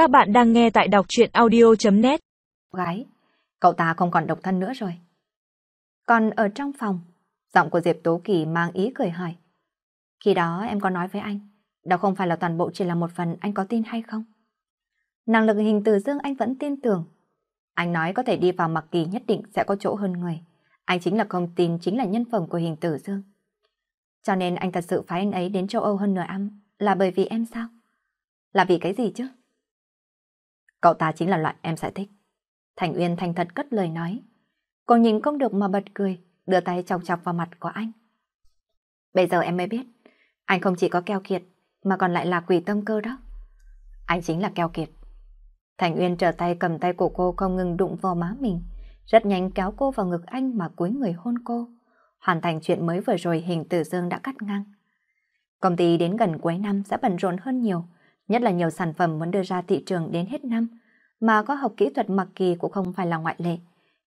Các bạn đang nghe tại đọc chuyện audio.net Gái, cậu ta không còn độc thân nữa rồi. Còn ở trong phòng, giọng của Diệp Tố Kỳ mang ý cười hỏi. Khi đó em có nói với anh, đó không phải là toàn bộ chỉ là một phần anh có tin hay không? Năng lực hình từ dương anh vẫn tin tưởng. Anh nói có thể đi vào mặc kỳ nhất định sẽ có chỗ hơn người. Anh chính là không tin chính là nhân phẩm của hình tử dương. Cho nên anh thật sự phái anh ấy đến châu Âu hơn nửa năm là bởi vì em sao? Là vì cái gì chứ? Cậu ta chính là loại em sẽ thích. Thành Uyên thành thật cất lời nói. Cô nhìn không được mà bật cười, đưa tay chọc chọc vào mặt của anh. Bây giờ em mới biết, anh không chỉ có keo kiệt, mà còn lại là quỷ tâm cơ đó. Anh chính là keo kiệt. Thành Uyên trở tay cầm tay của cô không ngừng đụng vào má mình, rất nhanh kéo cô vào ngực anh mà cúi người hôn cô. Hoàn thành chuyện mới vừa rồi hình tử dương đã cắt ngang. Công ty đến gần cuối năm sẽ bận rộn hơn nhiều, nhất là nhiều sản phẩm muốn đưa ra thị trường đến hết năm, mà có học kỹ thuật mặc kỳ cũng không phải là ngoại lệ.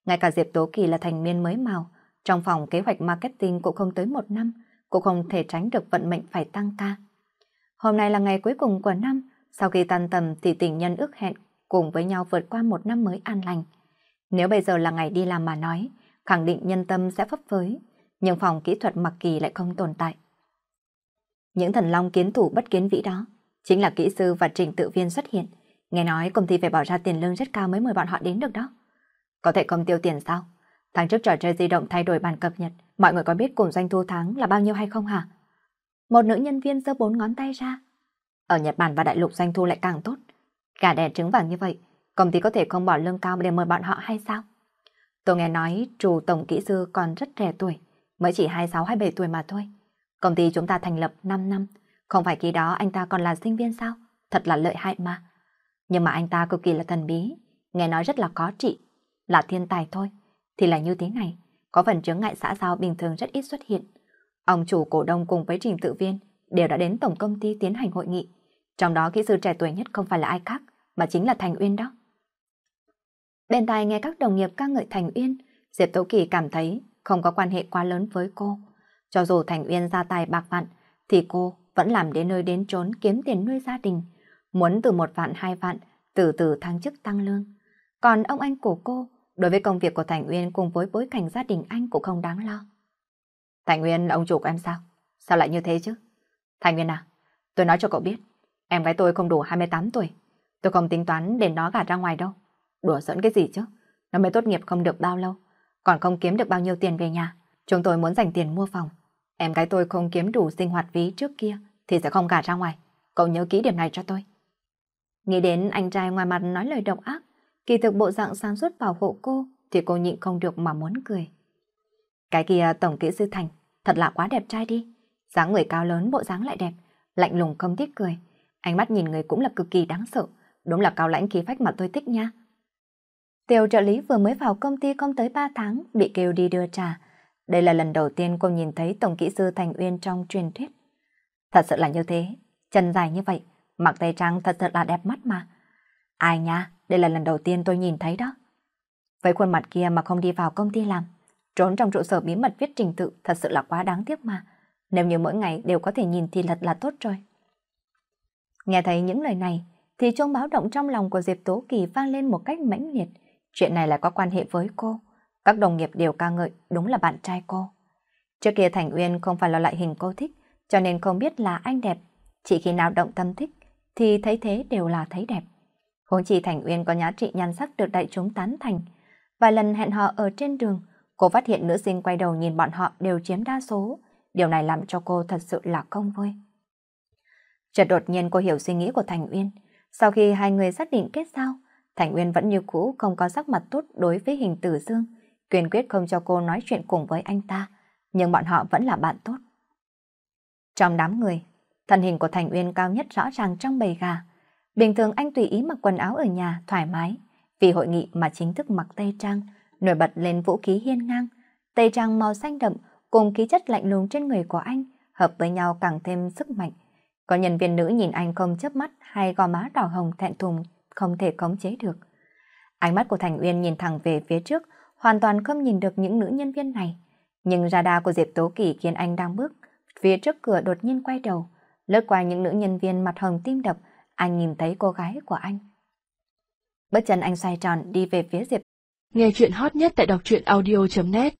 Ngay cả Diệp Tố Kỳ là thành viên mới màu, trong phòng kế hoạch marketing cũng không tới một năm, cũng không thể tránh được vận mệnh phải tăng ca. Hôm nay là ngày cuối cùng của năm, sau khi tan tầm thì tình nhân ước hẹn cùng với nhau vượt qua một năm mới an lành. Nếu bây giờ là ngày đi làm mà nói, khẳng định nhân tâm sẽ phấp phới, nhưng phòng kỹ thuật mặc kỳ lại không tồn tại. Những thần long kiến thủ bất kiến vĩ đó, chính là kỹ sư và trình tự viên xuất hiện. Nghe nói công ty phải bỏ ra tiền lương rất cao mới mời bọn họ đến được đó. Có thể không tiêu tiền sao? Tháng trước trò chơi di động thay đổi bản cập nhật, mọi người có biết cùng doanh thu tháng là bao nhiêu hay không hả? Một nữ nhân viên giơ bốn ngón tay ra. Ở Nhật Bản và đại lục doanh thu lại càng tốt. cả đẻ trứng vàng như vậy, công ty có thể không bỏ lương cao để mời bọn họ hay sao? Tôi nghe nói chủ tổng kỹ sư còn rất trẻ tuổi, mới chỉ 26-27 tuổi mà thôi. Công ty chúng ta thành lập 5 năm, không phải khi đó anh ta còn là sinh viên sao? Thật là lợi hại mà. Nhưng mà anh ta cực kỳ là thần bí, nghe nói rất là có trị, là thiên tài thôi. Thì là như thế này, có phần chứng ngại xã giao bình thường rất ít xuất hiện. Ông chủ cổ đông cùng với trình tự viên đều đã đến tổng công ty tiến hành hội nghị. Trong đó kỹ sư trẻ tuổi nhất không phải là ai khác, mà chính là Thành Uyên đó. Bên tai nghe các đồng nghiệp ca ngợi Thành Uyên, Diệp Tố Kỳ cảm thấy không có quan hệ quá lớn với cô. Cho dù Thành Uyên ra tài bạc vạn, thì cô vẫn làm đến nơi đến trốn kiếm tiền nuôi gia đình. Muốn từ một vạn hai vạn, từ từ thăng chức tăng lương. Còn ông anh của cô, đối với công việc của Thành Uyên cùng với bối cảnh gia đình anh cũng không đáng lo. Thành Uyên là ông chủ của em sao? Sao lại như thế chứ? Thành Uyên à, tôi nói cho cậu biết, em gái tôi không đủ 28 tuổi. Tôi không tính toán để nó gả ra ngoài đâu. Đùa giỡn cái gì chứ? Nó mới tốt nghiệp không được bao lâu, còn không kiếm được bao nhiêu tiền về nhà. Chúng tôi muốn dành tiền mua phòng. Em gái tôi không kiếm đủ sinh hoạt phí trước kia thì sẽ không gả ra ngoài. Cậu nhớ kỹ điểm này cho tôi. Nghĩ đến anh trai ngoài mặt nói lời độc ác, kỳ thực bộ dạng sáng suốt bảo hộ cô thì cô nhịn không được mà muốn cười. Cái kia tổng kỹ sư Thành thật là quá đẹp trai đi. dáng người cao lớn bộ dáng lại đẹp, lạnh lùng không tiếc cười. Ánh mắt nhìn người cũng là cực kỳ đáng sợ. Đúng là cao lãnh khí phách mà tôi thích nha. Tiểu trợ lý vừa mới vào công ty không tới 3 tháng bị kêu đi đưa trà. Đây là lần đầu tiên cô nhìn thấy Tổng kỹ sư Thành Uyên trong truyền thuyết. Thật sự là như thế, chân dài như vậy, mặc tay trang thật sự là đẹp mắt mà. Ai nha, đây là lần đầu tiên tôi nhìn thấy đó. Với khuôn mặt kia mà không đi vào công ty làm, trốn trong trụ sở bí mật viết trình tự thật sự là quá đáng tiếc mà. Nếu như mỗi ngày đều có thể nhìn thì thật là tốt rồi. Nghe thấy những lời này, thì chuông báo động trong lòng của Diệp Tố Kỳ vang lên một cách mãnh liệt. Chuyện này lại có quan hệ với cô. Các đồng nghiệp đều ca ngợi đúng là bạn trai cô. Trước kia Thành Uyên không phải là loại hình cô thích, cho nên không biết là anh đẹp. Chỉ khi nào động tâm thích, thì thấy thế đều là thấy đẹp. Huống chi Thành Uyên có giá trị nhan sắc được đại chúng tán thành. Vài lần hẹn hò ở trên đường, cô phát hiện nữ sinh quay đầu nhìn bọn họ đều chiếm đa số. Điều này làm cho cô thật sự là không vui. Chợt đột nhiên cô hiểu suy nghĩ của Thành Uyên. Sau khi hai người xác định kết giao, Thành Uyên vẫn như cũ không có sắc mặt tốt đối với hình tử dương, kiên quyết không cho cô nói chuyện cùng với anh ta, nhưng bọn họ vẫn là bạn tốt. Trong đám người, thân hình của Thành Uyên cao nhất rõ ràng trong bầy gà. Bình thường anh tùy ý mặc quần áo ở nhà thoải mái, vì hội nghị mà chính thức mặc tây trang, nổi bật lên vũ khí hiên ngang. Tây trang màu xanh đậm cùng khí chất lạnh lùng trên người của anh hợp với nhau càng thêm sức mạnh. Có nhân viên nữ nhìn anh không chớp mắt hay gò má đỏ hồng thẹn thùng không thể khống chế được. Ánh mắt của Thành Uyên nhìn thẳng về phía trước, hoàn toàn không nhìn được những nữ nhân viên này. Nhưng radar của Diệp Tố Kỳ khiến anh đang bước, phía trước cửa đột nhiên quay đầu, lướt qua những nữ nhân viên mặt hồng tim đập, anh nhìn thấy cô gái của anh. Bước chân anh xoay tròn đi về phía Diệp. Nghe chuyện hot nhất tại đọc truyện audio.net